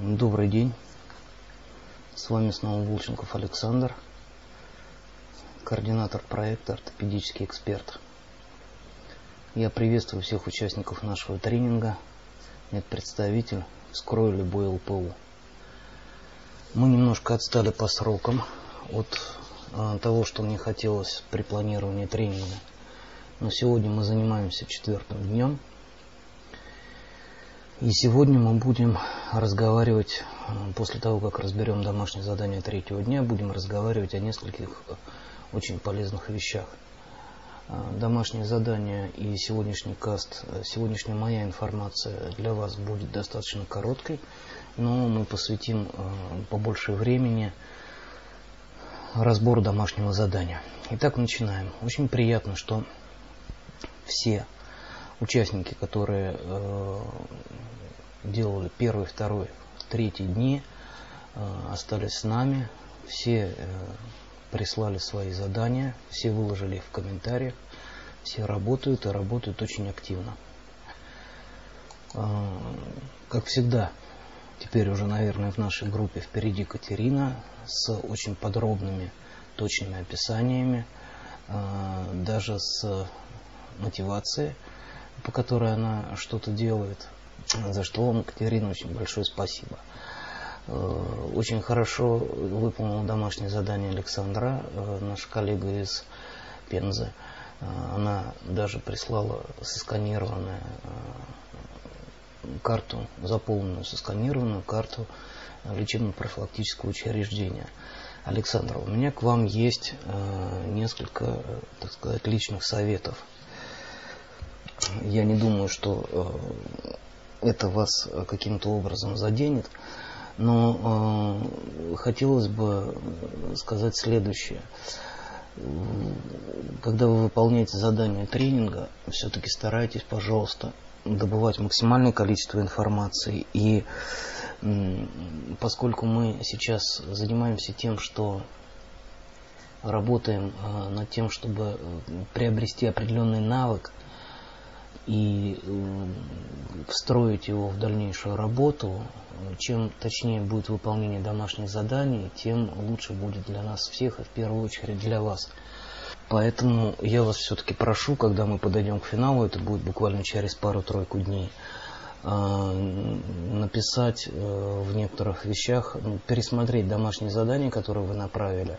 Добрый день. С вами снова Волченков Александр, координатор проекта «Ортопедический эксперт». Я приветствую всех участников нашего тренинга, медпредставитель, вскрою любой ЛПУ. Мы немножко отстали по срокам от а, того, что мне хотелось при планировании тренинга. Но сегодня мы занимаемся четвертым днем – и сегодня мы будем разговаривать, э, после того, как разберем домашнее задание третьего дня, будем разговаривать о нескольких э, очень полезных вещах. Э, домашнее задание и сегодняшний каст, сегодняшняя моя информация для вас будет достаточно короткой, но мы посвятим побольше времени разбору домашнего задания. Итак, начинаем. Очень приятно, что все участники, которые э, делали первый, второй, третий дни, э, остались с нами. Все э, прислали свои задания, все выложили их в комментариях, все работают и работают очень активно. Э, как всегда, теперь уже, наверное, в нашей группе впереди Катерина с очень подробными, точными описаниями, э, даже с мотивацией по которой она что-то делает, за что вам, Катерина, очень большое спасибо. Э, очень хорошо выполнила домашнее задание Александра, э, наша коллега из Пензы. Э, она даже прислала сосканированную карту, заполненную сосканированную карту лечебно-профилактического учреждения. Александр, у меня к вам есть несколько, так сказать, личных советов я не думаю, что э, это вас каким-то образом заденет. Но э, хотелось бы сказать следующее. Когда вы выполняете задание тренинга, все-таки старайтесь, пожалуйста, добывать максимальное количество информации. И поскольку мы сейчас занимаемся тем, что работаем э, над тем, чтобы приобрести определенный навык, и э, встроить его в дальнейшую работу, чем точнее будет выполнение домашних заданий, тем лучше будет для нас всех и в первую очередь для вас. Поэтому я вас все-таки прошу, когда мы подойдем к финалу, это будет буквально через пару-тройку дней, э, написать э, в некоторых вещах, ну, пересмотреть домашние задания, которые вы направили,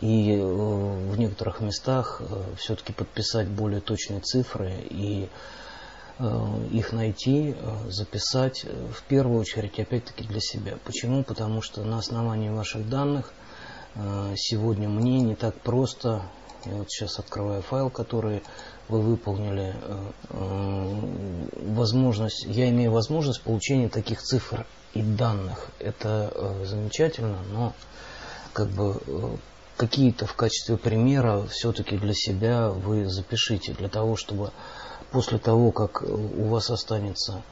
и э, в некоторых местах э, все-таки подписать более точные цифры и э, их найти, записать, в первую очередь, опять-таки для себя. Почему? Потому что на основании ваших данных сегодня мне не так просто, я вот сейчас открываю файл, который вы выполнили, возможность, я имею возможность получения таких цифр и данных. Это замечательно, но как бы какие-то в качестве примера все-таки для себя вы запишите, для того, чтобы после того, как у вас останется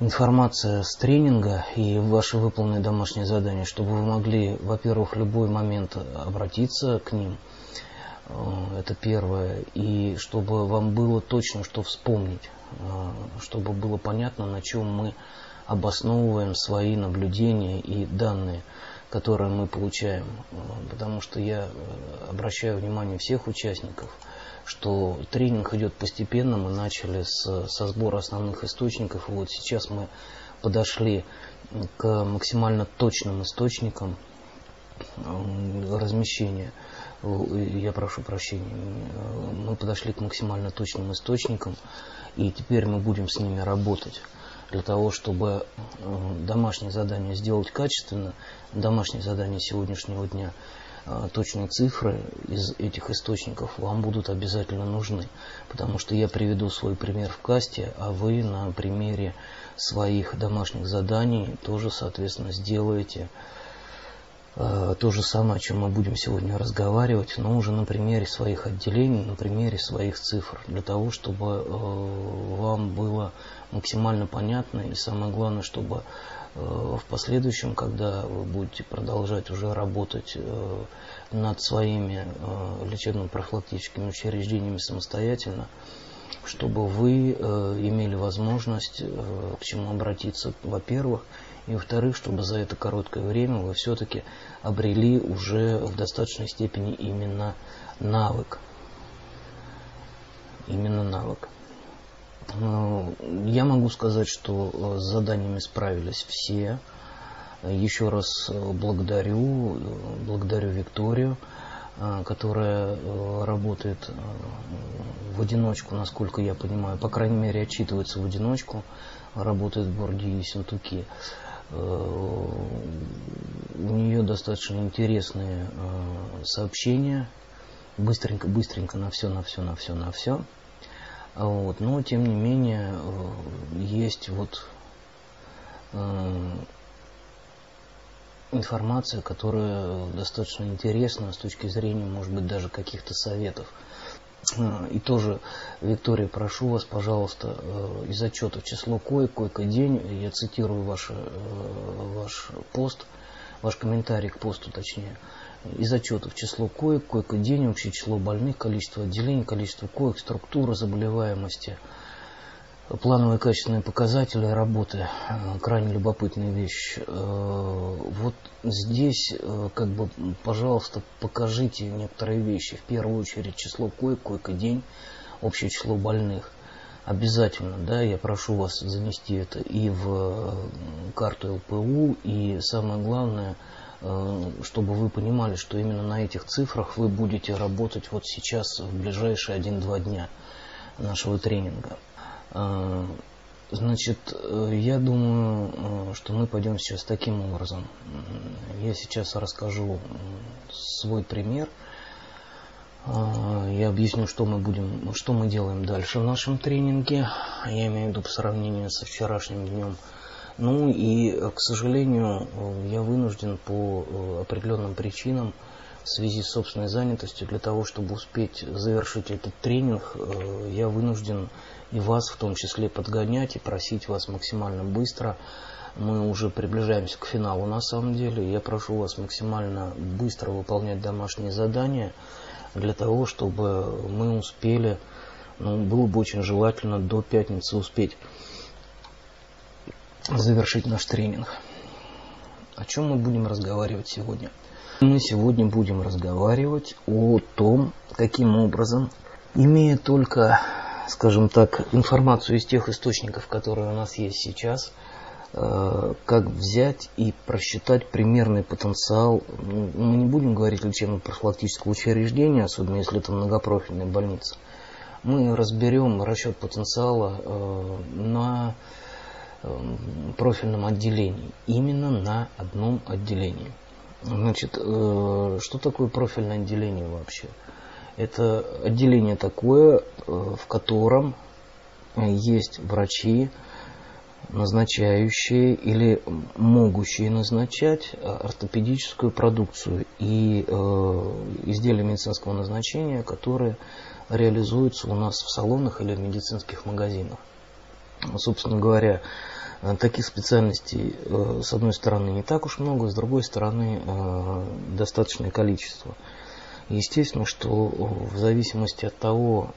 информация с тренинга и ваши выполненные домашние задания, чтобы вы могли, во-первых, в любой момент обратиться к ним, э, это первое, и чтобы вам было точно что вспомнить, э, чтобы было понятно, на чем мы обосновываем свои наблюдения и данные которые мы получаем, э, потому что я э, обращаю внимание всех участников, что тренинг идет постепенно, мы начали с, со сбора основных источников, вот сейчас мы подошли к максимально точным источникам э, размещения. Я прошу прощения. Мы подошли к максимально точным источникам, и теперь мы будем с ними работать для того, чтобы э, домашнее задание сделать качественно, домашнее задание сегодняшнего дня, э, точные цифры из этих источников вам будут обязательно нужны. Потому что я приведу свой пример в касте, а вы на примере своих домашних заданий тоже, соответственно, сделаете э, то же самое, о чем мы будем сегодня разговаривать, но уже на примере своих отделений, на примере своих цифр, для того, чтобы вам было максимально понятно и самое главное, чтобы э, в последующем, когда вы будете продолжать уже работать э, над своими э, лечебно-профилактическими учреждениями самостоятельно, чтобы вы имели возможность к чему обратиться, во-первых, И во-вторых, чтобы за это короткое время вы все-таки обрели уже в достаточной степени именно навык. Именно навык. Э, я могу сказать, что э, с заданиями справились все. Еще раз э, благодарю, благодарю Викторию, которая работает в одиночку, насколько я понимаю, по крайней мере, отчитывается в одиночку, работает в городе Ессентуки. У нее достаточно интересные сообщения, быстренько-быстренько на все, на все, на все, на все. Вот. Но, тем не менее, э, есть вот э, информация, которая достаточно интересна с точки зрения, может быть, даже каких-то советов. Э, и тоже, Виктория, прошу вас, пожалуйста, из отчета число коек, койка-день, я цитирую ваш, ваш пост, ваш комментарий к посту, точнее, из отчетов число коек, койко-день, общее число больных, количество отделений, количество коек, структура заболеваемости, плановые качественные показатели работы, э, крайне любопытная вещь. Э, вот здесь, э, как бы, пожалуйста, покажите некоторые вещи. В первую очередь число коек, койко-день, общее число больных. Обязательно, да, я прошу вас занести это и в карту ЛПУ, и самое главное – чтобы вы понимали, что именно на этих цифрах вы будете работать вот сейчас в ближайшие 1-2 дня нашего тренинга. Э, значит, э, я думаю, что мы пойдем сейчас таким образом. Я сейчас расскажу свой пример. Я объясню, что мы будем, что мы делаем дальше в нашем тренинге. Я имею в виду по сравнению со вчерашним днем. Ну и, к сожалению, я вынужден по э, определенным причинам в связи с собственной занятостью, для того, чтобы успеть завершить этот тренинг, э, я вынужден и вас в том числе подгонять и просить вас максимально быстро. Мы уже приближаемся к финалу на самом деле. Я прошу вас максимально быстро выполнять домашние задания для того, чтобы мы успели, ну, было бы очень желательно до пятницы успеть завершить наш тренинг. О чем мы будем разговаривать сегодня? Мы сегодня будем разговаривать о том, каким образом, имея только, скажем так, информацию из тех источников, которые у нас есть сейчас, э, как взять и просчитать примерный потенциал. Ну, мы не будем говорить лечебно-профилактического учреждения, особенно если это многопрофильная больница. Мы разберем расчет потенциала э, на профильном отделении, именно на одном отделении. Значит, э, что такое профильное отделение вообще? Это отделение такое, э, в котором есть врачи, назначающие или могущие назначать ортопедическую продукцию и э, изделия медицинского назначения, которые реализуются у нас в салонах или в медицинских магазинах. Собственно говоря, Э, таких специальностей, э, с одной стороны, не так уж много, с другой стороны, э, достаточное количество. Естественно, что в зависимости от того,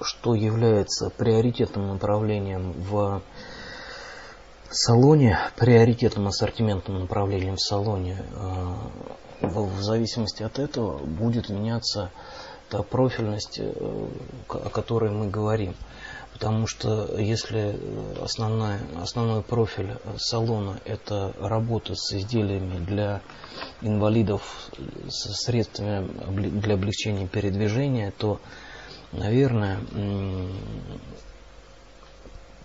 что является приоритетным направлением в салоне, приоритетным ассортиментным направлением в салоне, в зависимости от этого будет меняться та профильность, о которой мы говорим. Потому что если основной, основной профиль салона это работа с изделиями для инвалидов, со средствами для облегчения передвижения, то, наверное,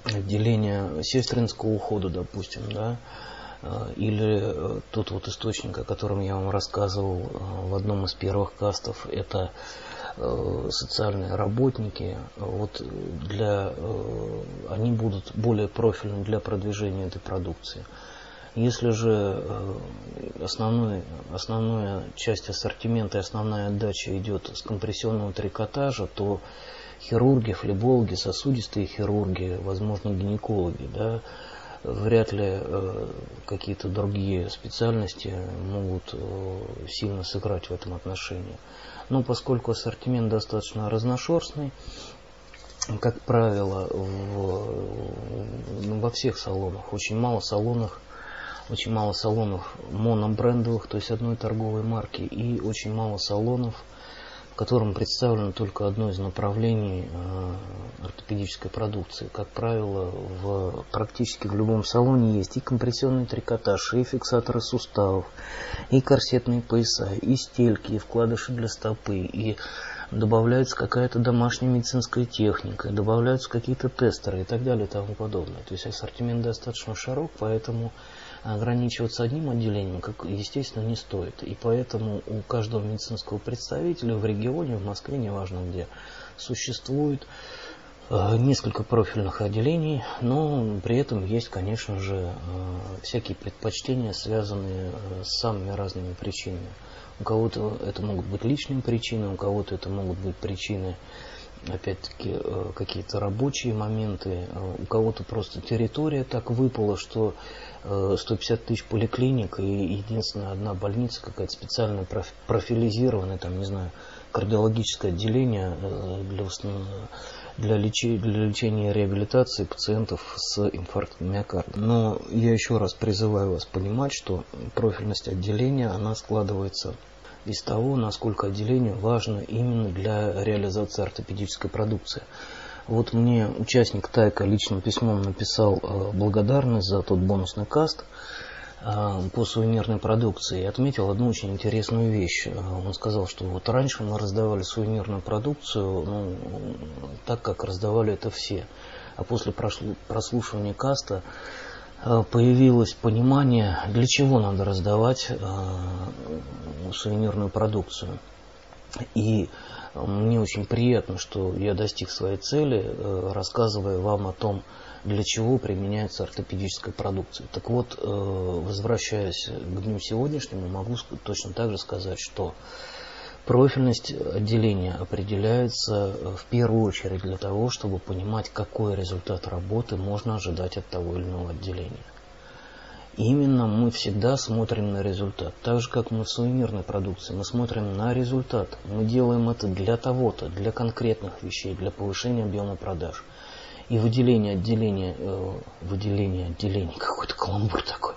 отделение сестринского ухода, допустим, да, или тот вот источник, о котором я вам рассказывал в одном из первых кастов, это Э, социальные работники, вот для, э, они будут более профильны для продвижения этой продукции. Если же э, основной, основная часть ассортимента и основная отдача идет с компрессионного трикотажа, то хирурги, флебологи, сосудистые хирурги, возможно, гинекологи, да, вряд ли какие-то другие специальности могут сильно сыграть в этом отношении. Но поскольку ассортимент достаточно разношерстный, как правило, в, ну, во всех салонах, очень мало салонов, очень мало салонов монобрендовых, то есть одной торговой марки, и очень мало салонов, в котором представлено только одно из направлений э, ортопедической продукции. Как правило, в, практически в любом салоне есть и компрессионный трикотаж, и фиксаторы суставов, и корсетные пояса, и стельки, и вкладыши для стопы, и добавляется какая-то домашняя медицинская техника, добавляются какие-то тестеры и так далее и тому подобное. То есть ассортимент достаточно широк, поэтому ограничиваться одним отделением, как естественно, не стоит. И поэтому у каждого медицинского представителя в регионе, в Москве, неважно где, существует э, несколько профильных отделений, но при этом есть, конечно же, э, всякие предпочтения, связанные э, с самыми разными причинами. У кого-то это могут быть личные причины, у кого-то это могут быть причины опять-таки какие-то рабочие моменты, у кого-то просто территория так выпала, что 150 э, тысяч поликлиник и единственная одна больница какая-то специально профилизированная, там, не знаю, кардиологическое отделение для, для, лечи, для лечения и реабилитации пациентов с инфарктом миокарда. Но я еще раз призываю вас понимать, что профильность отделения, она складывается из того, насколько отделению важно именно для реализации ортопедической продукции. Вот мне участник Тайка личным письмом написал э, благодарность за тот бонусный каст э, по сувенирной продукции и отметил одну очень интересную вещь. Э, он сказал, что вот раньше мы раздавали сувенирную продукцию ну, так, как раздавали это все. А после прослушивания каста появилось понимание, для чего надо раздавать сувенирную продукцию. И мне очень приятно, что я достиг своей цели, э, рассказывая вам о том, для чего применяется ортопедическая продукция. Так вот, возвращаясь к дню сегодняшнему, могу точно так же сказать, что Профильность отделения определяется э, в первую очередь для того, чтобы понимать, какой результат работы можно ожидать от того или иного отделения. Именно мы всегда смотрим на результат. Так же, как мы в сувенирной продукции, мы смотрим на результат. Мы делаем это для того-то, для конкретных вещей, для повышения объема продаж. И выделение отделения, э, выделение отделений, какой-то каламбур такой,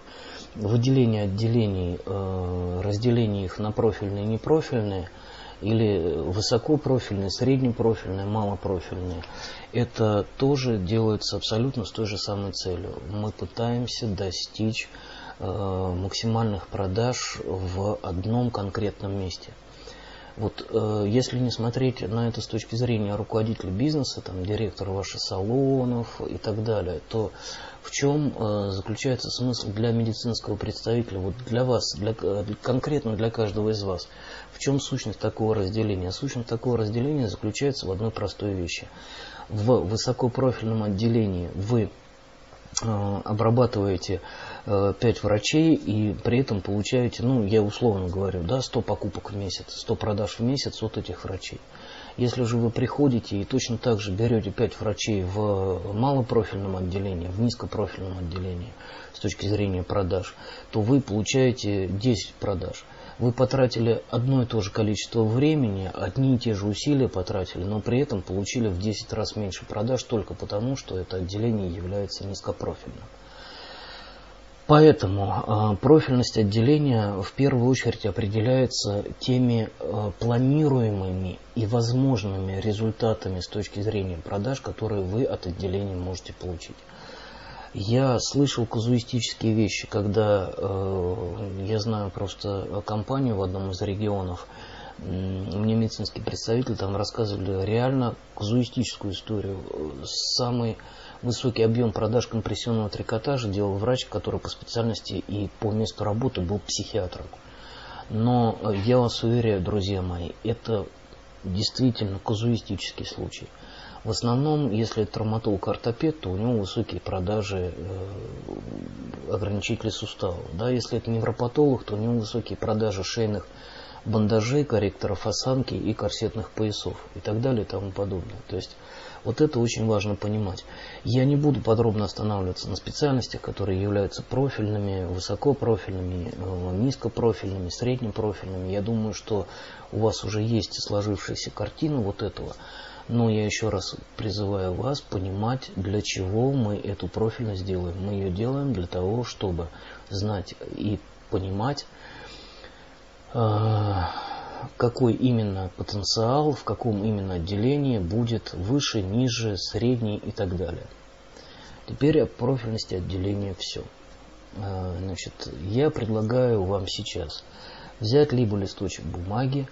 выделение отделений, э, разделение их на профильные и непрофильные, или высокопрофильные, среднепрофильные, малопрофильные, это тоже делается абсолютно с той же самой целью. Мы пытаемся достичь э, максимальных продаж в одном конкретном месте – вот э, если не смотреть на это с точки зрения руководителя бизнеса, там, директора ваших салонов и так далее, то в чем э, заключается смысл для медицинского представителя, вот для вас, для, конкретно для каждого из вас? В чем сущность такого разделения? Сущность такого разделения заключается в одной простой вещи. В высокопрофильном отделении вы э, обрабатываете 5 э, врачей и при этом получаете, ну, я условно говорю, да, 100 покупок в месяц, 100 продаж в месяц от этих врачей. Если же вы приходите и точно так же берете 5 врачей в малопрофильном отделении, в низкопрофильном отделении с точки зрения продаж, то вы получаете 10 продаж. Вы потратили одно и то же количество времени, одни и те же усилия потратили, но при этом получили в 10 раз меньше продаж только потому, что это отделение является низкопрофильным. Поэтому э, профильность отделения в первую очередь определяется теми э, планируемыми и возможными результатами с точки зрения продаж, которые вы от отделения можете получить. Я слышал казуистические вещи, когда э, я знаю просто компанию в одном из регионов, мне медицинский представитель там рассказывали реально казуистическую историю. Самый высокий объем продаж компрессионного трикотажа делал врач, который по специальности и по месту работы был психиатром. Но э, я вас уверяю, друзья мои, это действительно казуистический случай. В основном, если это травматолог-ортопед, то у него высокие продажи э, ограничителей суставов. Да, если это невропатолог, то у него высокие продажи шейных бандажей, корректоров осанки и корсетных поясов и так далее и тому подобное. То есть вот это очень важно понимать. Я не буду подробно останавливаться на специальностях, которые являются профильными, высокопрофильными, э, низкопрофильными, среднепрофильными. Я думаю, что у вас уже есть сложившаяся картина вот этого. Но я еще раз призываю вас понимать, для чего мы эту профильность делаем. Мы ее делаем для того, чтобы знать и понимать, а, какой именно потенциал, в каком именно отделении будет выше, ниже, средний и так далее. Теперь о профильности отделения все. А, значит, я предлагаю вам сейчас взять либо листочек бумаги,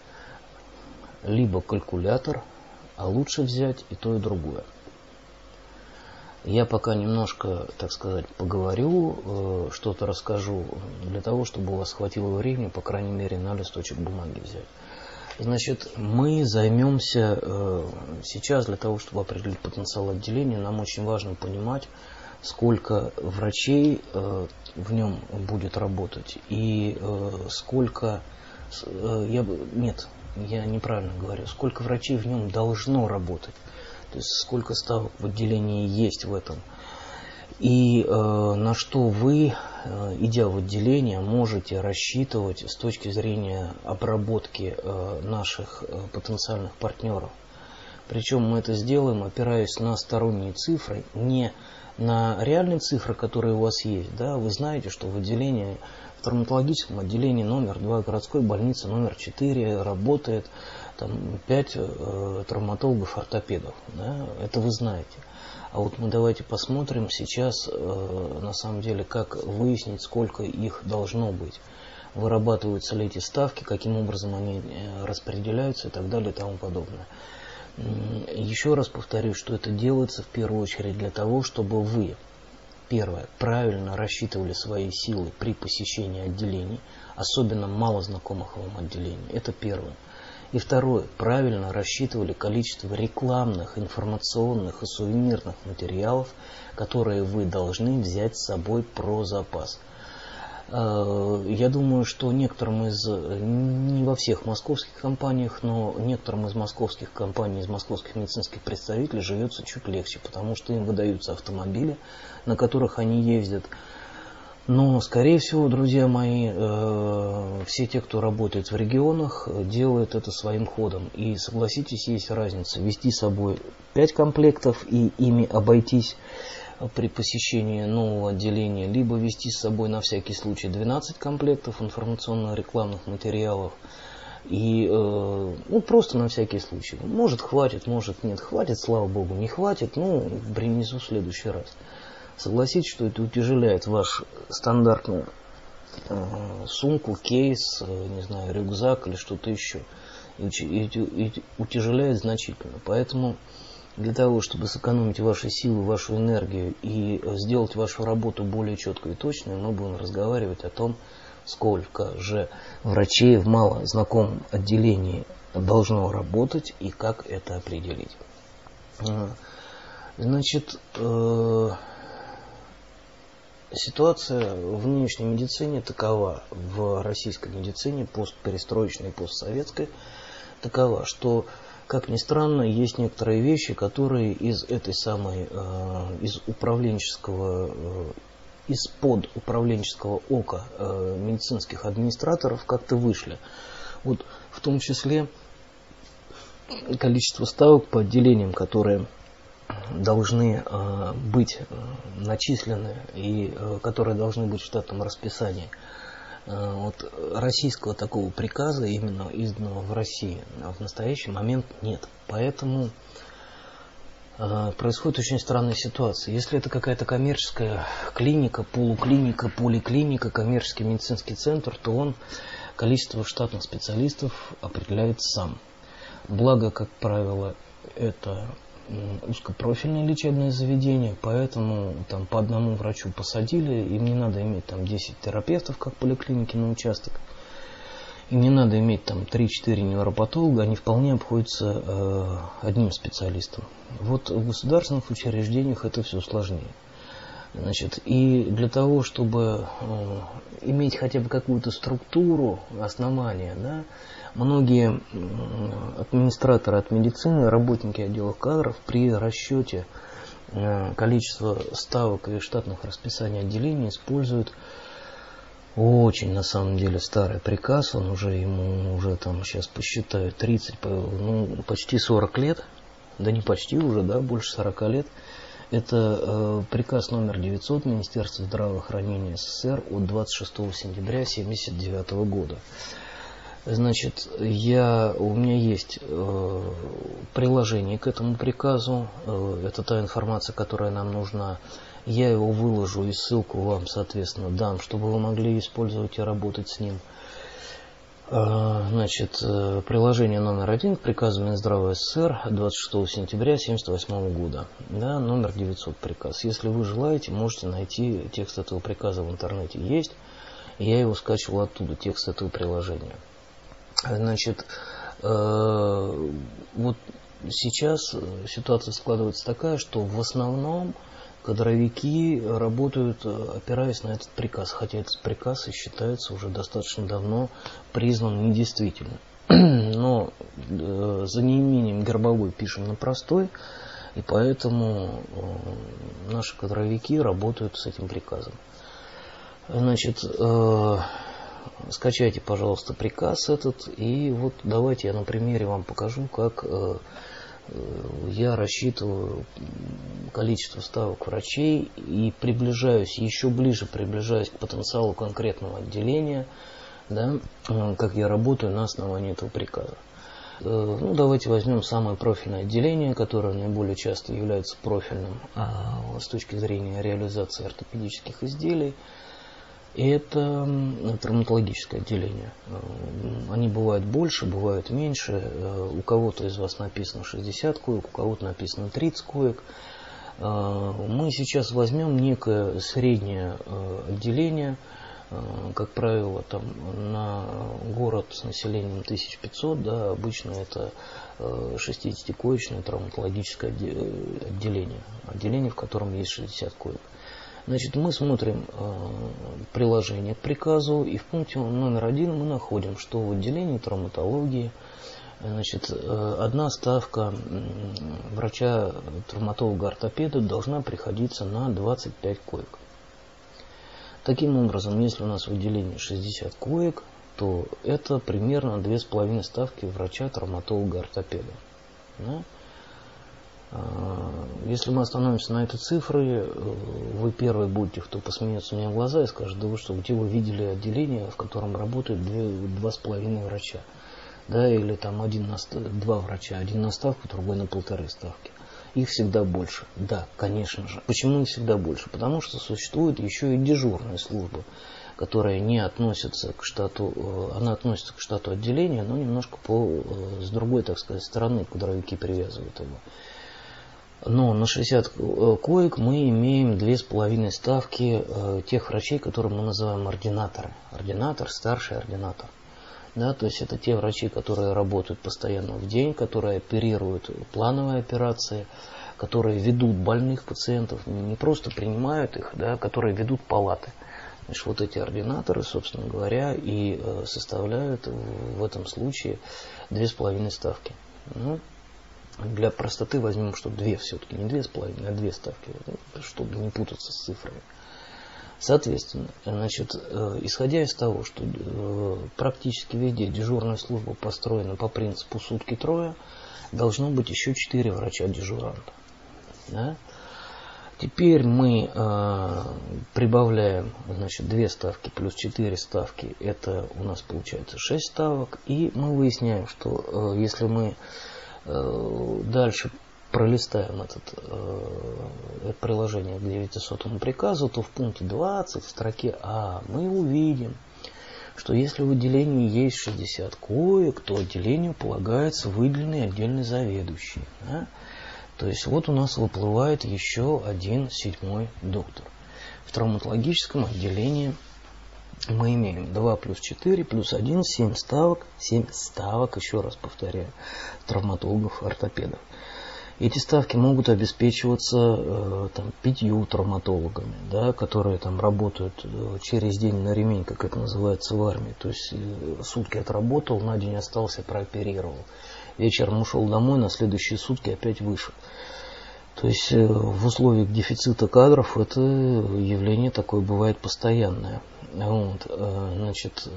либо калькулятор, а лучше взять и то, и другое. Я пока немножко, так сказать, поговорю, э, что-то расскажу, для того, чтобы у вас хватило времени, по крайней мере, на листочек бумаги взять. Значит, мы займемся э, сейчас для того, чтобы определить потенциал отделения, нам очень важно понимать, сколько врачей э, в нем будет работать и сколько, я, нет, я неправильно говорю, сколько врачей в нем должно работать. То есть сколько ставок в отделении есть в этом. И э, на что вы, э, идя в отделение, можете рассчитывать с точки зрения обработки э, наших э, потенциальных партнеров. Причем мы это сделаем, опираясь на сторонние цифры, не на реальные цифры, которые у вас есть. Да? Вы знаете, что в отделении, травматологическом отделении номер 2 городской больницы номер 4 работает там пять э, травматологов-ортопедов. Да? Это вы знаете. А вот мы давайте посмотрим сейчас, э, на самом деле, как выяснить, сколько их должно быть. Вырабатываются ли эти ставки, каким образом они э, распределяются и так далее и тому подобное. Еще раз повторю, что это делается в первую очередь для того, чтобы вы, первое, правильно рассчитывали свои силы при посещении отделений, особенно малознакомых вам отделений. Это первое. И второе, правильно рассчитывали количество рекламных, информационных и сувенирных материалов, которые вы должны взять с собой про запас. Э, я думаю, что некоторым из, не во всех московских компаниях, но некоторым из московских компаний, из московских медицинских представителей живется чуть легче, потому что им выдаются автомобили, на которых они ездят но, скорее всего, друзья мои, э, все те, кто работает в регионах, делают это своим ходом. И согласитесь, есть разница. Вести с собой 5 комплектов и ими обойтись при посещении нового отделения, либо вести с собой на всякий случай 12 комплектов информационно-рекламных материалов. И э, ну, просто на всякий случай. Может хватит, может нет. Хватит, слава богу, не хватит, ну, принесу в следующий раз. Согласитесь, что это утяжеляет ваш стандартную э, сумку, кейс, э, не знаю, рюкзак или что-то еще. И, и, и утяжеляет значительно. Поэтому для того, чтобы сэкономить ваши силы, вашу энергию и сделать вашу работу более четкой и точной, мы будем разговаривать о том, сколько же врачей в малознакомом отделении должно работать и как это определить. Э, значит, Ситуация в нынешней медицине такова, в российской медицине, постперестроечной постсоветской, такова, что, как ни странно, есть некоторые вещи, которые из этой самой, э, из управленческого, э, из-под управленческого ока э, медицинских администраторов как-то вышли. Вот в том числе количество ставок по отделениям, которые должны э, быть э, начислены и э, которые должны быть в штатном расписании. Вот российского такого приказа, именно изданного в России, в настоящий момент нет. Поэтому происходит очень странная ситуация. Если это какая-то коммерческая клиника, полуклиника, поликлиника, коммерческий медицинский центр, то он количество штатных специалистов определяет сам. Благо, как правило, это узкопрофильное лечебное заведение, поэтому там по одному врачу посадили, им не надо иметь там 10 терапевтов, как в поликлинике на участок, им не надо иметь там 3-4 невропатолога, они вполне обходятся э, одним специалистом. Вот в государственных учреждениях это все сложнее. Значит, и для того, чтобы э, иметь хотя бы какую-то структуру, основания, да, многие администраторы от медицины, работники отделов кадров при расчете э, количества ставок и штатных расписаний отделений используют очень на самом деле старый приказ, он уже ему уже там сейчас посчитаю 30, ну почти 40 лет, да не почти уже, да, больше 40 лет. Это э, приказ номер 900 Министерства здравоохранения СССР от 26 сентября 1979 года. Значит, я, у меня есть э, приложение к этому приказу. Э, это та информация, которая нам нужна. Я его выложу и ссылку вам, соответственно, дам, чтобы вы могли использовать и работать с ним. Э, значит, э, приложение номер один к приказу Минздрава СССР 26 сентября 1978 года. Да, номер 900 приказ. Если вы желаете, можете найти текст этого приказа в интернете. Есть. Я его скачивал оттуда, текст этого приложения. Значит, э, вот сейчас ситуация складывается такая, что в основном кадровики работают, опираясь на этот приказ, хотя этот приказ и считается уже достаточно давно признан недействительным. Но э, за неимением гербовой пишем на простой, и поэтому э, наши кадровики работают с этим приказом. Значит, скачайте, пожалуйста, приказ этот, и вот давайте я на примере вам покажу, как э, э, я рассчитываю количество ставок врачей и приближаюсь, еще ближе приближаюсь к потенциалу конкретного отделения, да, э, как я работаю на основании этого приказа. Ну, давайте возьмем самое профильное отделение, которое наиболее часто является профильным а, с точки зрения реализации ортопедических изделий – это травматологическое отделение. Э, они бывают больше, бывают меньше. Э, у кого-то из вас написано 60 коек, у кого-то написано 30 коек. Э, мы сейчас возьмем некое среднее отделение, как правило, там на город с населением 1500, да, обычно это 60-коечное травматологическое отделение, отделение, в котором есть 60 коек. Значит, мы смотрим э, приложение к приказу, и в пункте номер один мы находим, что в отделении травматологии значит, э, одна ставка врача-травматолога-ортопеда должна приходиться на 25 коек. Таким образом, если у нас в отделении 60 коек, то это примерно 2,5 ставки врача-травматолога-ортопеда. Да? А, если мы остановимся на этой цифре, э, вы первый будете, кто посмеется мне в глаза и скажет, да вы что, где вы видели отделение, в котором работают две, два с половиной врача? Да, или там один на, два врача, один на ставку, другой на полторы ставки. Их всегда больше. Да, конечно же. Почему их всегда больше? Потому что существует еще и дежурная служба, которая не относится к штату, э, она относится к штату отделения, но немножко по, э, с другой, так сказать, стороны, кадровики привязывают его. Но на 60 э, коек мы имеем две с половиной ставки э, тех врачей, которые мы называем ординаторы. Ординатор, старший ординатор. Да, то есть это те врачи, которые работают постоянно в день, которые оперируют плановые операции, которые ведут больных пациентов, не просто принимают их, да, которые ведут палаты. Значит, вот эти ординаторы, собственно говоря, и э, составляют в этом случае две с половиной ставки. Ну, для простоты возьмем, что две все-таки, не две с половиной, а две ставки, чтобы не путаться с цифрами. Соответственно, значит, э, исходя из того, что э, практически везде дежурная служба построена по принципу сутки трое, должно быть еще четыре врача-дежуранта. Да? Теперь мы э, прибавляем значит, две ставки плюс четыре ставки, это у нас получается шесть ставок, и мы выясняем, что если мы дальше пролистаем этот, э, приложение к 900 приказу, то в пункте 20 в строке А мы увидим, что если в отделении есть 60 коек, то отделению полагается выделенный отдельный заведующий. Да? То есть вот у нас выплывает еще один седьмой доктор. В травматологическом отделении мы имеем 2 плюс 4 плюс 1, 7 ставок, 7 ставок, еще раз повторяю, травматологов, ортопедов. Эти ставки могут обеспечиваться э, там, пятью травматологами, да, которые там работают э, через день на ремень, как это называется в армии. То есть э, сутки отработал, на день остался, прооперировал. Вечером ушел домой, на следующие сутки опять вышел. То есть э, в условиях дефицита кадров это явление такое бывает постоянное. Вот, э, значит,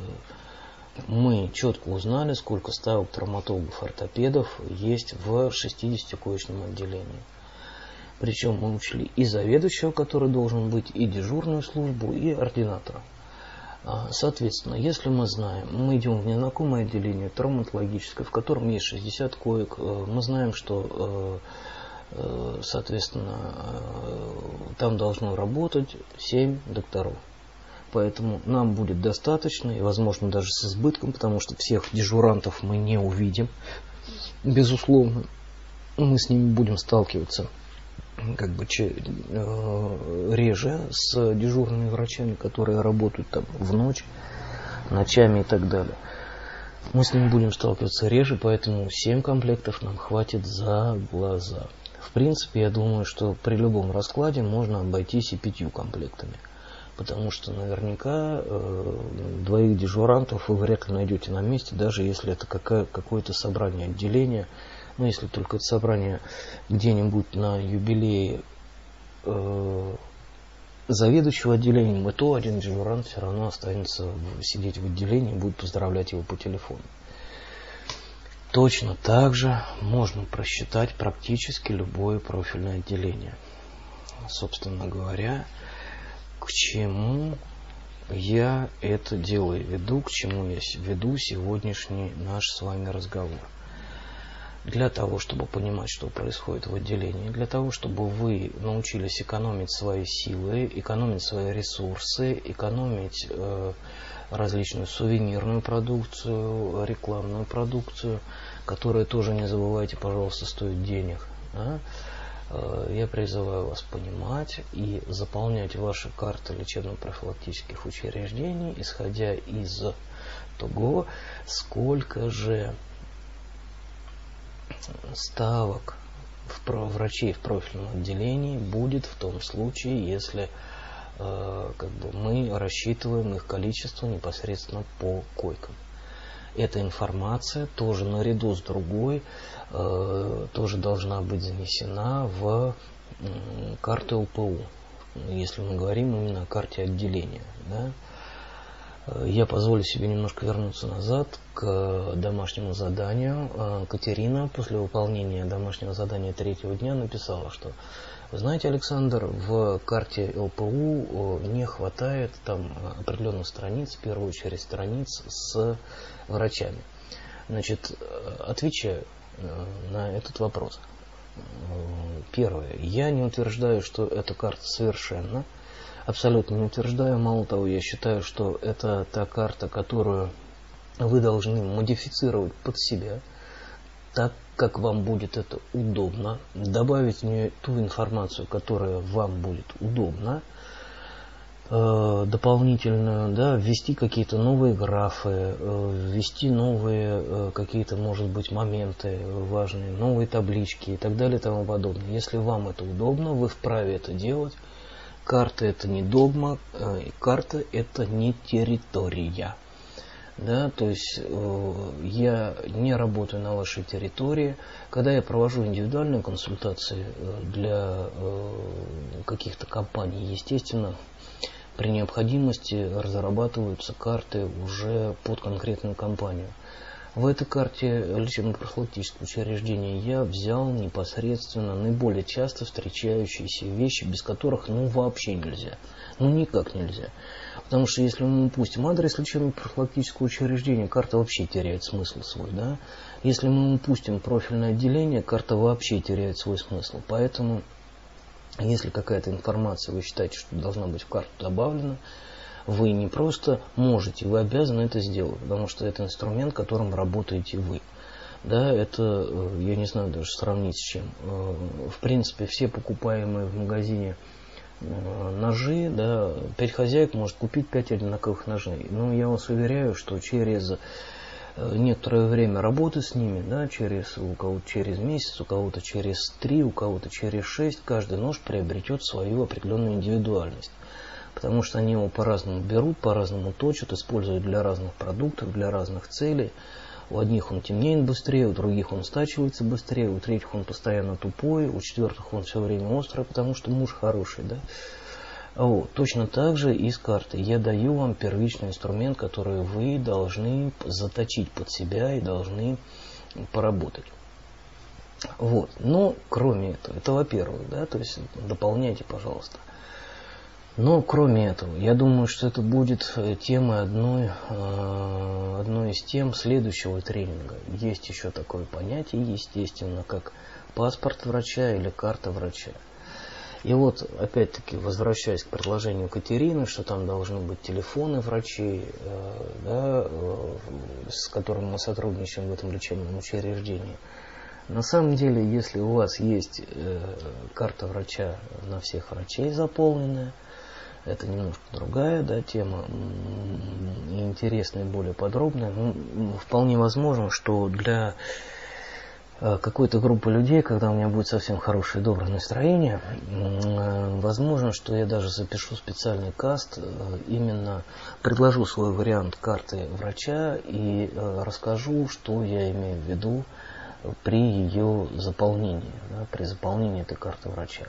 мы четко узнали, сколько ставок травматологов, ортопедов есть в 60-коечном отделении. Причем мы учли и заведующего, который должен быть, и дежурную службу, и ординатора. А, соответственно, если мы знаем, мы идем в незнакомое отделение травматологическое, в котором есть 60 коек, э, мы знаем, что, э, соответственно, там должно работать 7 докторов. Поэтому нам будет достаточно, и, возможно, даже с избытком, потому что всех дежурантов мы не увидим, безусловно. Мы с ними будем сталкиваться как бы э, реже с дежурными врачами, которые работают там в ночь, ночами и так далее. Мы с ними будем сталкиваться реже, поэтому 7 комплектов нам хватит за глаза. В принципе, я думаю, что при любом раскладе можно обойтись и пятью комплектами. Потому что наверняка э, двоих дежурантов вы вряд ли найдете на месте, даже если это какое- какое-то собрание отделения ну, если только это собрание где-нибудь на юбилее э, заведующего отделением, и то один дежурант все равно останется сидеть в отделении и будет поздравлять его по телефону. Точно так же можно просчитать практически любое профильное отделение. Собственно говоря, к чему я это делаю, веду, к чему я веду сегодняшний наш с вами разговор для того, чтобы понимать, что происходит в отделении, для того, чтобы вы научились экономить свои силы, экономить свои ресурсы, экономить э, различную сувенирную продукцию, рекламную продукцию, которая тоже, не забывайте, пожалуйста, стоит денег. Да? Э, я призываю вас понимать и заполнять ваши карты лечебно-профилактических учреждений, исходя из того, сколько же ставок в врачей в профильном отделении будет в том случае, если э, как бы мы рассчитываем их количество непосредственно по койкам. Эта информация тоже наряду с другой э, тоже должна быть занесена в э, карту ЛПУ, если мы говорим именно о карте отделения. Да? Я позволю себе немножко вернуться назад к домашнему заданию. А, Катерина после выполнения домашнего задания третьего дня написала, что вы знаете, Александр, в карте ЛПУ не хватает там определенных страниц, в первую очередь страниц с врачами. Значит, отвечаю э, на этот вопрос. Первое. Я не утверждаю, что эта карта совершенна абсолютно не утверждаю. Мало того, я считаю, что это та карта, которую вы должны модифицировать под себя, так как вам будет это удобно, добавить в нее ту информацию, которая вам будет удобна, э, дополнительно да, ввести какие-то новые графы, э, ввести новые э, какие-то, может быть, моменты важные, новые таблички и так далее и тому подобное. Если вам это удобно, вы вправе это делать. Карта это не догма, э, карта это не территория. Да, то есть э, я не работаю на вашей территории. Когда я провожу индивидуальные консультации э, для э, каких-то компаний, естественно, при необходимости разрабатываются карты уже под конкретную компанию. В этой карте лечебно-профилактического учреждения я взял непосредственно наиболее часто встречающиеся вещи, без которых ну вообще нельзя. Ну никак нельзя. Потому что если мы упустим адрес лечебно-профилактического учреждения, карта вообще теряет смысл свой. Да? Если мы упустим профильное отделение, карта вообще теряет свой смысл. Поэтому, если какая-то информация вы считаете, что должна быть в карту добавлена, вы не просто можете, вы обязаны это сделать, потому что это инструмент, которым работаете вы. Да, это, э, я не знаю даже сравнить с чем. Э, в принципе, все покупаемые в магазине ножи, да, пять может купить пять одинаковых ножей. Но я вас уверяю, что через некоторое время работы с ними, да, через, у кого-то через месяц, у кого-то через три, у кого-то через шесть, каждый нож приобретет свою определенную индивидуальность потому что они его по-разному берут, по-разному точат, используют для разных продуктов, для разных целей. У одних он темнеет быстрее, у других он стачивается быстрее, у третьих он постоянно тупой, у четвертых он все время острый, потому что муж хороший, да. Вот, точно так же и с картой. Я даю вам первичный инструмент, который вы должны заточить под себя и должны поработать. Вот. Но кроме этого, это во-первых, да, то есть дополняйте, пожалуйста. Но кроме этого, я думаю, что это будет э, темой одной, э, одной из тем следующего тренинга. Есть еще такое понятие, естественно, как паспорт врача или карта врача. И вот, опять-таки, возвращаясь к предложению Катерины, что там должны быть телефоны врачей, э, да, с которыми мы сотрудничаем в этом лечебном учреждении. На самом деле, если у вас есть карта врача на всех врачей заполненная, это немножко другая да, тема, интересная и более подробная. Ну, вполне возможно, что для э, какой-то группы людей, когда у меня будет совсем хорошее доброе настроение, э, возможно, что я даже запишу специальный каст, э, именно предложу свой вариант карты врача и расскажу, что я имею в виду при ее заполнении, да, при заполнении этой карты врача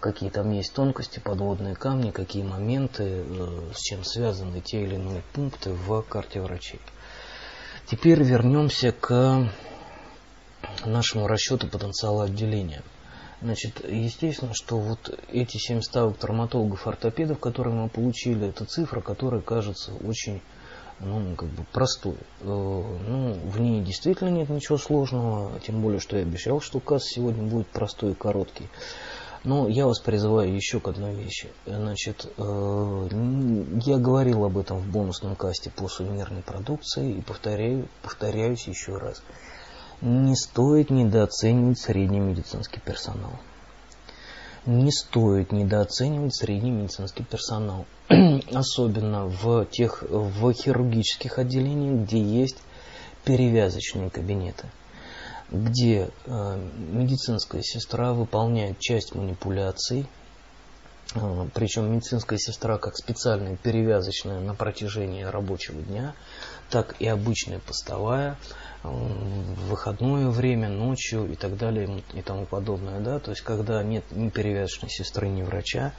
какие там есть тонкости, подводные камни, какие моменты, э, с чем связаны те или иные пункты в карте врачей. Теперь вернемся к нашему расчету потенциала отделения. Значит, естественно, что вот эти семь ставок травматологов-ортопедов, которые мы получили, это цифра, которая кажется очень ну, как бы простой. Э, ну, в ней действительно нет ничего сложного, тем более, что я обещал, что указ сегодня будет простой и короткий. Но я вас призываю еще к одной вещи. Значит, э, я говорил об этом в бонусном касте по сувенирной продукции и повторяю, повторяюсь еще раз. Не стоит недооценивать средний медицинский персонал. Не стоит недооценивать средний медицинский персонал. Особенно в тех в хирургических отделениях, где есть перевязочные кабинеты где э, медицинская сестра выполняет часть манипуляций, э, причем медицинская сестра как специальная перевязочная на протяжении рабочего дня, так и обычная постовая, э, в выходное время, ночью и так далее и тому подобное. Да? То есть, когда нет ни перевязочной сестры, ни врача,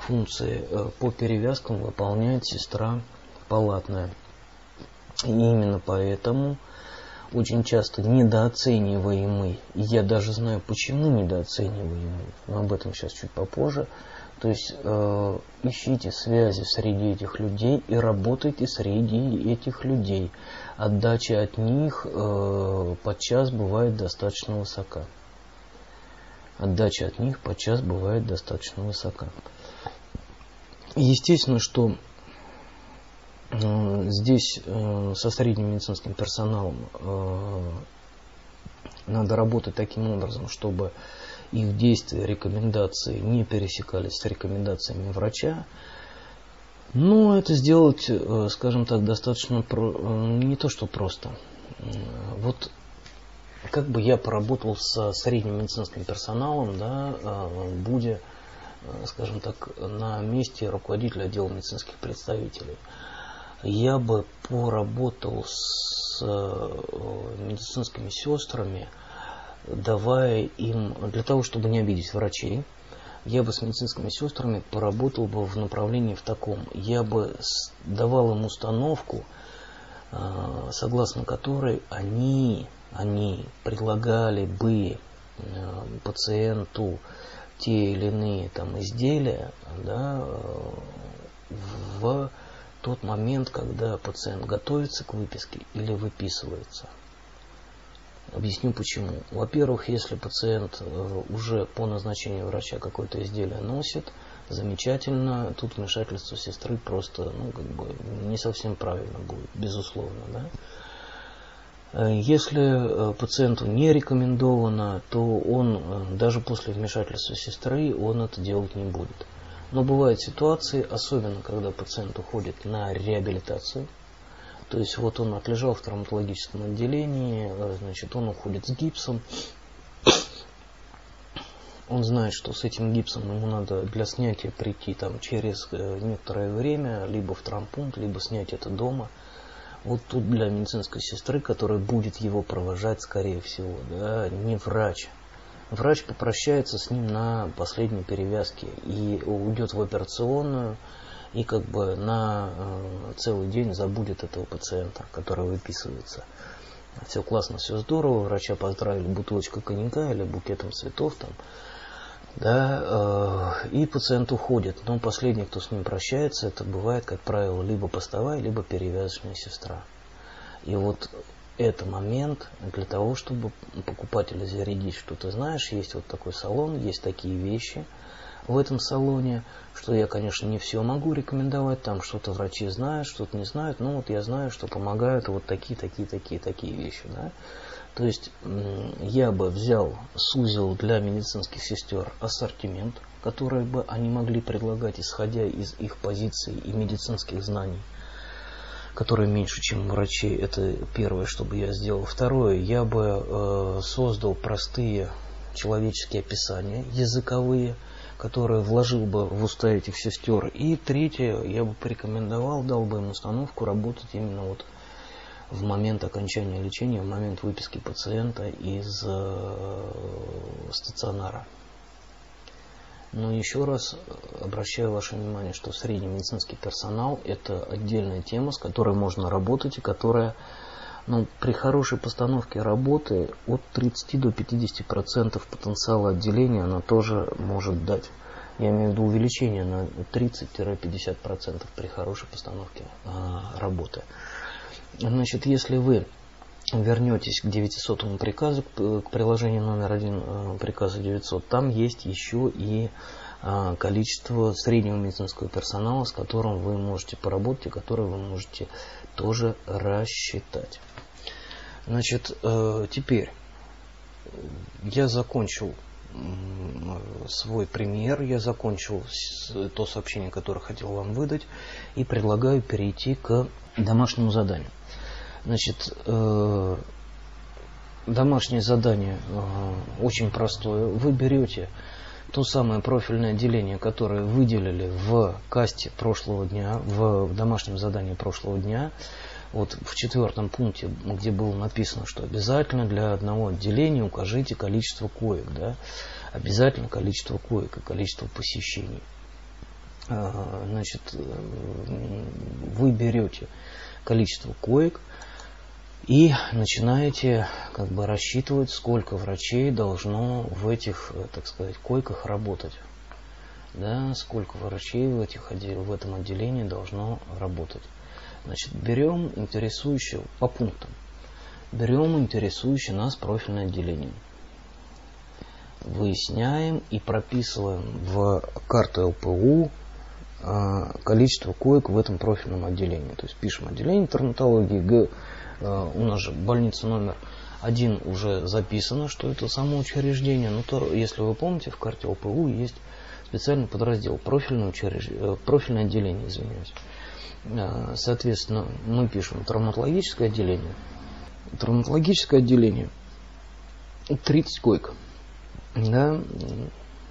функции по перевязкам выполняет сестра палатная. И именно поэтому очень часто недооцениваемый. И я даже знаю, почему недооцениваемый, но об этом сейчас чуть попозже. То есть э, ищите связи среди этих людей и работайте среди этих людей. Отдача от них э, подчас бывает достаточно высока. Отдача от них подчас бывает достаточно высока. Естественно, что здесь э, со средним медицинским персоналом э, надо работать таким образом, чтобы их действия, рекомендации не пересекались с рекомендациями врача. Но это сделать, скажем так, достаточно не то, что просто. Вот как бы я поработал со средним медицинским персоналом, да, будя, скажем так, на месте руководителя отдела медицинских представителей – я бы поработал с э, медицинскими сестрами, давая им, для того, чтобы не обидеть врачей, я бы с медицинскими сестрами поработал бы в направлении в таком. Я бы давал им установку, э, согласно которой они, они предлагали бы э, пациенту те или иные там изделия да, в тот момент, когда пациент готовится к выписке или выписывается. Объясню почему. Во-первых, если пациент э, уже по назначению врача какое-то изделие носит, замечательно, тут вмешательство сестры просто ну, как бы не совсем правильно будет, безусловно. Да? Э, если э, пациенту не рекомендовано, то он даже после вмешательства сестры он это делать не будет. Но бывают ситуации, особенно когда пациент уходит на реабилитацию, то есть вот он отлежал в травматологическом отделении, э, значит, он уходит с гипсом, он знает, что с этим гипсом ему надо для снятия прийти там через э, некоторое время, либо в травмпункт, либо снять это дома. Вот тут для медицинской сестры, которая будет его провожать, скорее всего, да, не врач, врач попрощается с ним на последней перевязке и уйдет в операционную, и как бы на э, целый день забудет этого пациента, который выписывается. Все классно, все здорово, врача поздравили бутылочкой коньяка или букетом цветов там, да, э, и пациент уходит. Но последний, кто с ним прощается, это бывает, как правило, либо постовая, либо перевязочная сестра. И вот это момент для того, чтобы покупателя зарядить, что ты знаешь, есть вот такой салон, есть такие вещи в этом салоне, что я, конечно, не все могу рекомендовать, там что-то врачи знают, что-то не знают, но вот я знаю, что помогают вот такие, такие, такие, такие вещи, да. То есть я бы взял, сузил для медицинских сестер ассортимент, который бы они могли предлагать, исходя из их позиций и медицинских знаний которые меньше, чем у врачей. Это первое, что бы я сделал. Второе, я бы э, создал простые человеческие описания, языковые, которые вложил бы в уста этих сестер. И третье, я бы порекомендовал, дал бы им установку работать именно вот в момент окончания лечения, в момент выписки пациента из э, стационара. Но еще раз обращаю ваше внимание, что средний медицинский персонал – это отдельная тема, с которой можно работать и которая ну, при хорошей постановке работы от 30 до 50 процентов потенциала отделения она тоже может дать. Я имею в виду увеличение на 30-50 процентов при хорошей постановке а, работы. Значит, если вы вернетесь к 900 приказу, к приложению номер один э, приказа 900, там есть еще и э, количество среднего медицинского персонала, с которым вы можете поработать и который вы можете тоже рассчитать. Значит, э, теперь я закончил свой пример, я закончил то сообщение, которое хотел вам выдать, и предлагаю перейти к домашнему заданию. Значит, э, домашнее задание э, очень простое. Вы берете то самое профильное отделение, которое выделили в касте прошлого дня, в, в домашнем задании прошлого дня, вот в четвертом пункте, где было написано, что обязательно для одного отделения укажите количество коек, да, обязательно количество коек и количество посещений. Э, значит, вы берете количество коек, и начинаете как бы рассчитывать, сколько врачей должно в этих, э, так сказать, койках работать. Да, сколько врачей в, этих, в этом отделении должно работать. Значит, берем интересующее по пунктам. Берем интересующее нас профильное отделение. Выясняем и прописываем в карту ЛПУ э, количество коек в этом профильном отделении. То есть пишем отделение травматологии, у нас же больница номер один уже записано, что это само учреждение. Но то, если вы помните, в карте ОПУ есть специальный подраздел, профильное, учреж... Э, профильное отделение, извиняюсь. Э, соответственно, мы пишем травматологическое отделение. Травматологическое отделение 30 койк. Да,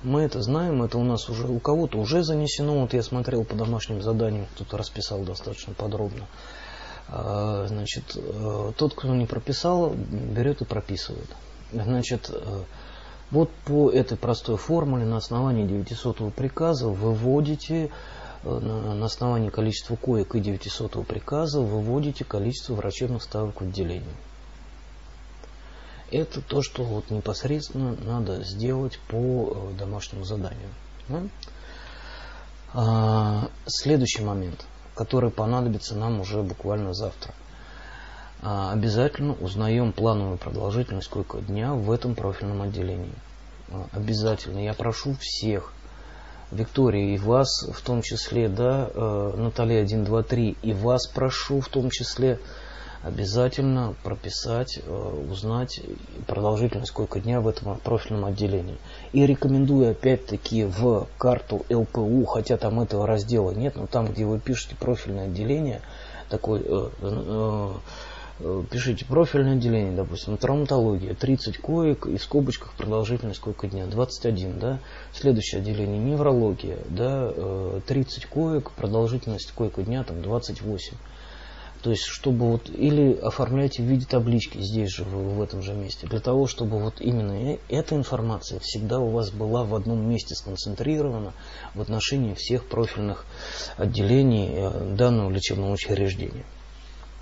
мы это знаем, это у нас уже у кого-то уже занесено. Вот я смотрел по домашним заданиям, кто-то расписал достаточно подробно. А, значит, э, тот, кто не прописал, берет и прописывает. Значит, э, вот по этой простой формуле на основании 900 приказа выводите э, на основании количества коек и 900 приказа выводите количество врачебных ставок в отделении. Это то, что вот непосредственно надо сделать по домашнему заданию. А, следующий момент который понадобится нам уже буквально завтра. А, обязательно узнаем плановую продолжительность койко дня в этом профильном отделении. А, обязательно. Я прошу всех, Виктория, и вас в том числе, да, э, Наталья 1, 2, 3, и вас прошу в том числе, обязательно прописать, э, узнать продолжительность сколько дня в этом профильном отделении. И рекомендую опять-таки в карту ЛПУ, хотя там этого раздела нет, но там, где вы пишете профильное отделение, такой, э, э, э, пишите профильное отделение, допустим, травматология, 30 коек и в скобочках продолжительность сколько дня, 21, да, следующее отделение неврология, да, 30 коек, продолжительность койка дня там 28. То есть, чтобы вот, или оформляйте в виде таблички здесь же, в, этом же месте, для того, чтобы вот именно эта информация всегда у вас была в одном месте сконцентрирована в отношении всех профильных отделений э, данного лечебного учреждения.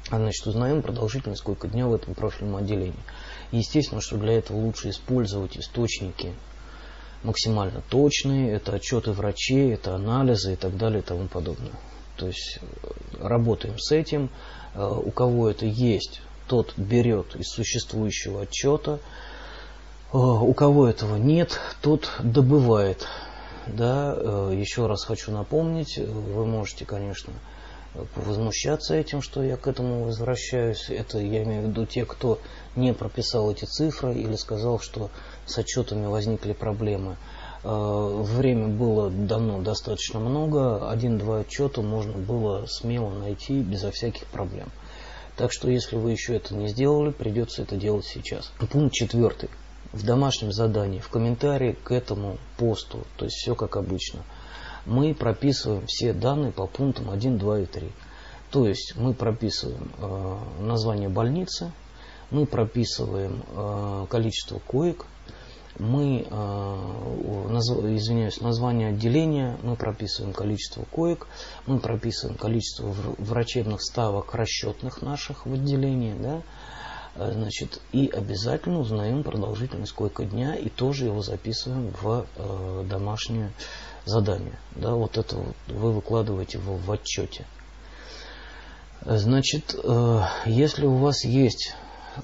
А значит, узнаем продолжительность сколько дня в этом профильном отделении. Естественно, что для этого лучше использовать источники максимально точные, это отчеты врачей, это анализы и так далее и тому подобное. То есть э, работаем с этим. Э, у кого это есть, тот берет из существующего отчета. Э, у кого этого нет, тот добывает. Да, еще раз хочу напомнить, вы можете, конечно, возмущаться этим, что я к этому возвращаюсь. Это я имею в виду те, кто не прописал эти цифры или сказал, что с отчетами возникли проблемы. Э, время было дано достаточно много, один-два отчета можно было смело найти безо всяких проблем. Так что, если вы еще это не сделали, придется это делать сейчас. Пункт четвертый. В домашнем задании, в комментарии к этому посту, то есть все как обычно, мы прописываем все данные по пунктам 1, 2 и 3. То есть мы прописываем э, название больницы, мы прописываем э, количество коек, мы, э, извиняюсь, название отделения, мы прописываем количество коек, мы прописываем количество врачебных ставок расчетных наших в отделении, да, э, значит, и обязательно узнаем продолжительность койка дня и тоже его записываем в э, домашнее задание. Да, вот это вот вы выкладываете в, в отчете. Значит, если у вас есть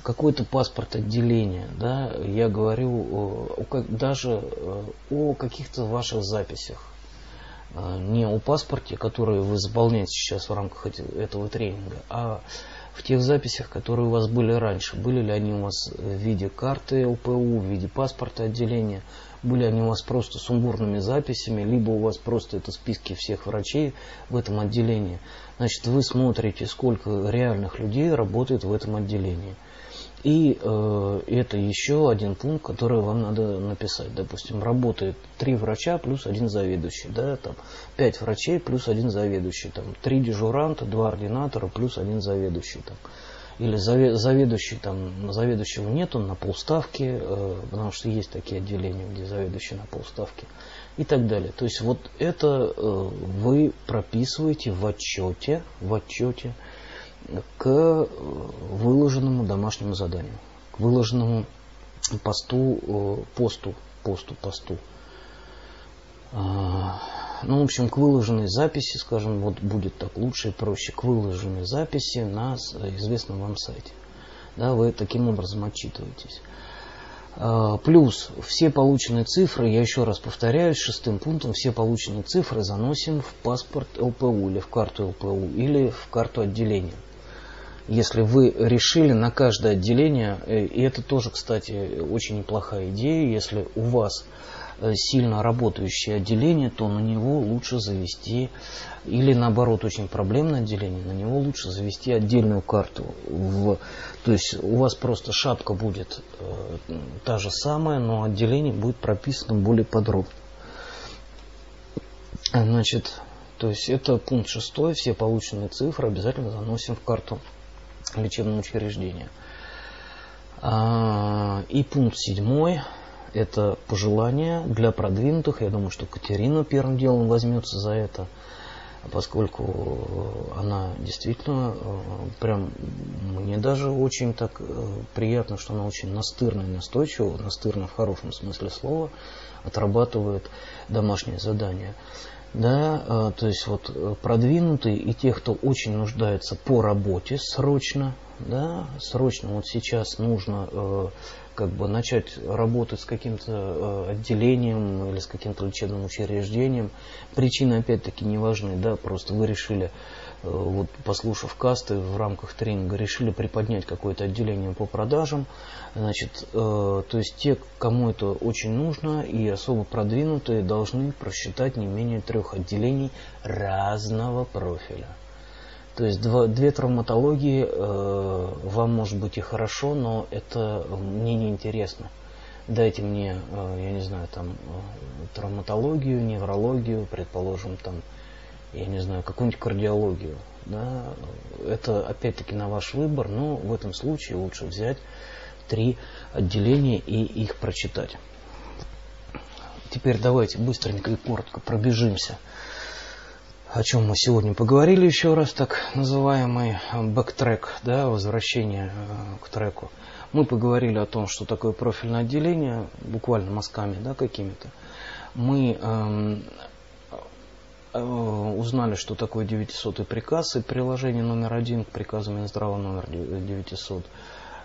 какой-то паспорт отделения, да, я говорю о, о, даже э, о каких-то ваших записях, а, не о паспорте, который вы заполняете сейчас в рамках этого тренинга, а в тех записях, которые у вас были раньше. Были ли они у вас в виде карты ЛПУ, в виде паспорта отделения, были они у вас просто сумбурными записями, либо у вас просто это списки всех врачей в этом отделении. Значит, вы смотрите, сколько реальных людей работает в этом отделении. И э, это еще один пункт, который вам надо написать. Допустим, работает три врача плюс один заведующий, да, там пять врачей плюс один заведующий, там три дежуранта, два ординатора плюс один заведующий, там. Или заведующий, там, заведующего нет, он на полставки, э, потому что есть такие отделения, где заведующий на полставки и так далее. То есть вот это э, вы прописываете в отчете, в отчете, к э, выложенному домашнему заданию, к выложенному посту, э, посту, посту, посту. А, ну, в общем, к выложенной записи, скажем, вот будет так лучше и проще, к выложенной записи на известном вам сайте. Да, вы таким образом отчитываетесь. А, плюс все полученные цифры, я еще раз повторяюсь, шестым пунктом, все полученные цифры заносим в паспорт ЛПУ или в карту ЛПУ или в карту отделения если вы решили на каждое отделение, э, и это тоже, кстати, очень неплохая идея, если у вас э, сильно работающее отделение, то на него лучше завести, или наоборот, очень проблемное отделение, на него лучше завести отдельную карту. В, то есть у вас просто шапка будет э, та же самая, но отделение будет прописано более подробно. Значит, то есть это пункт шестой, все полученные цифры обязательно заносим в карту лечебного учреждения. А, и пункт седьмой – это пожелания для продвинутых. Я думаю, что Катерина первым делом возьмется за это, поскольку она действительно э, прям мне даже очень так э, приятно, что она очень настырно и настойчиво, настырно в хорошем смысле слова, отрабатывает домашнее задание да, э, то есть вот э, продвинутые и те, кто очень нуждается по работе срочно, да, срочно вот сейчас нужно э, как бы начать работать с каким-то отделением или с каким-то лечебным учреждением. Причины опять-таки не важны, да, просто вы решили вот послушав касты в рамках тренинга, решили приподнять какое-то отделение по продажам. Значит, э, то есть те, кому это очень нужно и особо продвинутые, должны просчитать не менее трех отделений разного профиля. То есть два, две травматологии э, вам может быть и хорошо, но это мне не интересно. Дайте мне, э, я не знаю, там э, травматологию, неврологию, предположим, там я не знаю, какую-нибудь кардиологию. Да, это опять-таки на ваш выбор, но в этом случае лучше взять три отделения и их прочитать. Теперь давайте быстренько и коротко пробежимся. О чем мы сегодня поговорили еще раз, так называемый бэктрек, да, возвращение э, к треку. Мы поговорили о том, что такое профильное отделение, буквально мазками да, какими-то. Мы эм, узнали, что такое 900 приказ и приложение номер один к приказу Минздрава номер 900.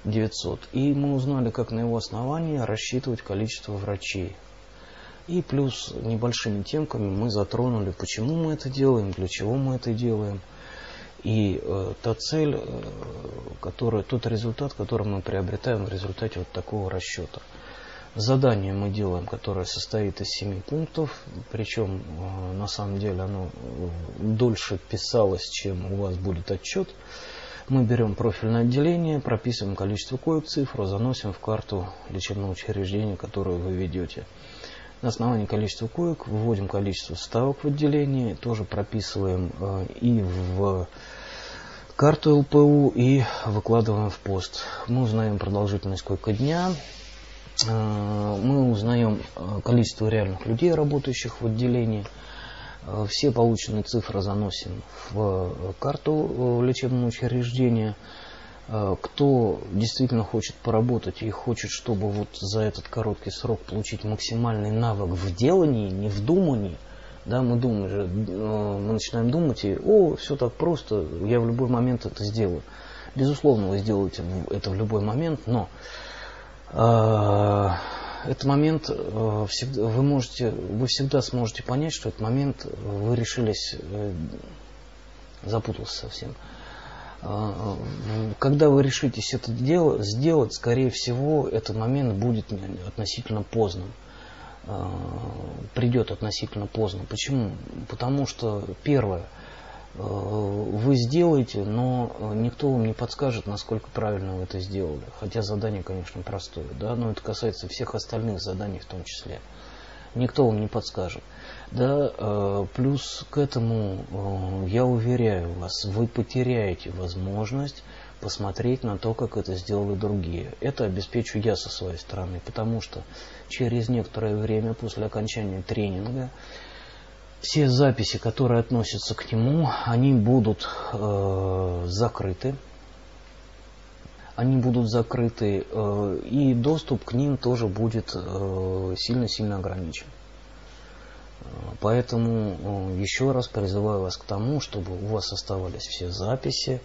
900. И мы узнали, как на его основании рассчитывать количество врачей. И плюс небольшими темками мы затронули, почему мы это делаем, для чего мы это делаем. И э, та цель, э, которая, тот результат, который мы приобретаем в результате вот такого расчета. Задание мы делаем, которое состоит из семи пунктов, причем э, на самом деле оно э, дольше писалось, чем у вас будет отчет. Мы берем профильное отделение, прописываем количество коек, цифру, заносим в карту лечебного учреждения, которое вы ведете. На основании количества коек выводим количество ставок в отделении, тоже прописываем э, и в карту ЛПУ и выкладываем в пост. Мы узнаем продолжительность койка дня, мы узнаем э, количество реальных людей, работающих в отделении – Э, все полученные цифры заносим в э, карту э, лечебного учреждения. Кто действительно хочет поработать и хочет, чтобы вот за этот короткий срок получить максимальный навык в делании, не в думании, да, мы думаем же, мы начинаем думать, и о, все так просто, я в любой момент это сделаю. Безусловно, вы сделаете это в любой момент, но этот момент э, вы можете, вы всегда сможете понять, что этот момент э, вы решились, э, запутался совсем. Когда вы решитесь это дело, сделать, скорее всего, этот момент будет относительно поздным. Придет относительно поздно. Почему? Потому что, первое, вы сделаете, но э, никто вам не подскажет, насколько правильно вы это сделали. Хотя задание, конечно, простое, да, но это касается всех остальных заданий в том числе. Никто вам не подскажет. Да, э, плюс к этому, я уверяю вас, вы потеряете возможность посмотреть на то, как это сделали другие. Это обеспечу я со своей стороны, потому что через некоторое время после окончания тренинга все записи, которые относятся к нему, они будут э, закрыты. Они будут закрыты, э, и доступ к ним тоже будет э, сильно-сильно э, ограничен. Поэтому э, еще раз призываю вас к тому, чтобы у вас оставались все записи,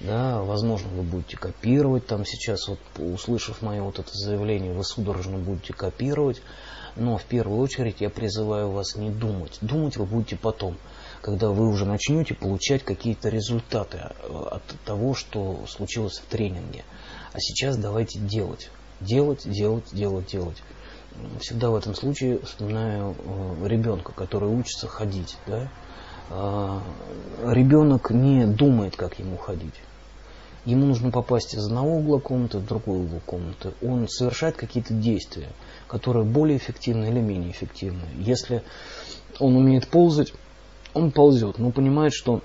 да, возможно, вы будете копировать, там сейчас, вот, услышав мое вот это заявление, вы судорожно будете копировать, но в первую очередь я призываю вас не думать. Думать вы будете потом, когда вы уже начнете получать какие-то результаты э, от того, что случилось в тренинге. А сейчас давайте делать. Делать, делать, делать, делать. Всегда в этом случае вспоминаю э, ребенка, который учится ходить. Да? А, ребенок не думает, как ему ходить. Ему нужно попасть из одного угла комнаты в другой угол комнаты. Он совершает какие-то действия которые более эффективны или менее эффективны. Если он умеет ползать, он ползет, но понимает, что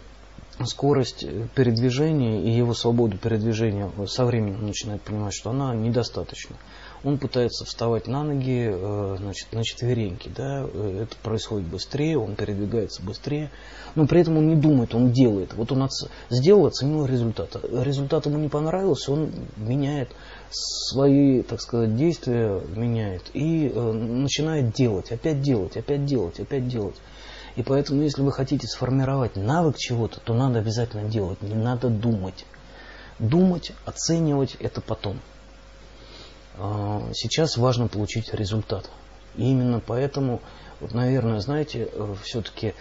скорость передвижения и его свободу передвижения со временем начинает понимать, что она недостаточна. Он пытается вставать на ноги, э, значит, на четвереньки, да, это происходит быстрее, он передвигается быстрее, но при этом он не думает, он делает. Вот он сделал, оценил результат. Результат ему не понравился, он меняет свои, так сказать, действия меняет и э, начинает делать, опять делать, опять делать, опять делать. И поэтому, если вы хотите сформировать навык чего-то, то надо обязательно делать, не надо думать. Думать, оценивать это потом. Э, сейчас важно получить результат. И именно поэтому, вот, наверное, знаете, э, все-таки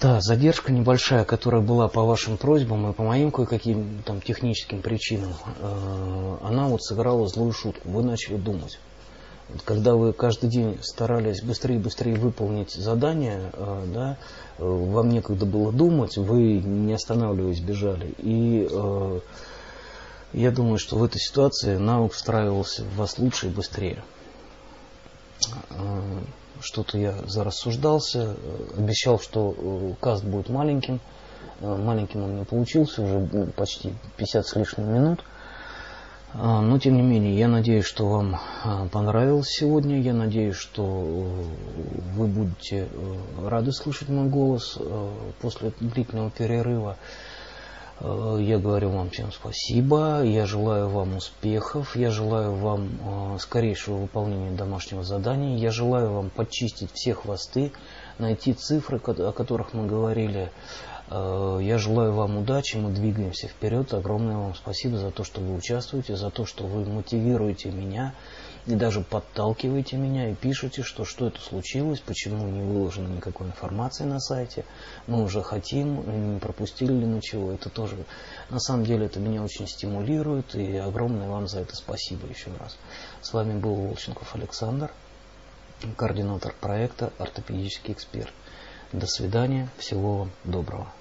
да, задержка небольшая, которая была по вашим просьбам и по моим кое-каким там техническим причинам, э, она вот сыграла злую шутку. Вы начали думать. Когда вы каждый день старались быстрее и быстрее выполнить задание, э, да, вам некогда было думать, вы не останавливаясь бежали. И я думаю, что в этой ситуации навык встраивался в вас лучше и быстрее. что-то я зарассуждался, обещал, что каст будет маленьким. Маленьким он не получился, уже почти 50 с лишним минут. Но, тем не менее, я надеюсь, что вам понравилось сегодня. Я надеюсь, что вы будете рады слышать мой голос после длительного перерыва. Э, я говорю вам всем спасибо, я желаю вам успехов, я желаю вам э, скорейшего выполнения домашнего задания, я желаю вам почистить все хвосты, найти цифры, о которых мы говорили. Э, я желаю вам удачи, мы двигаемся вперед. Огромное вам спасибо за то, что вы участвуете, за то, что вы мотивируете меня и даже подталкиваете меня и пишете, что что это случилось, почему не выложено никакой информации на сайте, мы уже хотим, не пропустили ли ничего, это тоже, на самом деле, это меня очень стимулирует, и огромное вам за это спасибо еще раз. С вами был Волченков Александр, координатор проекта «Ортопедический эксперт». До свидания, всего вам доброго.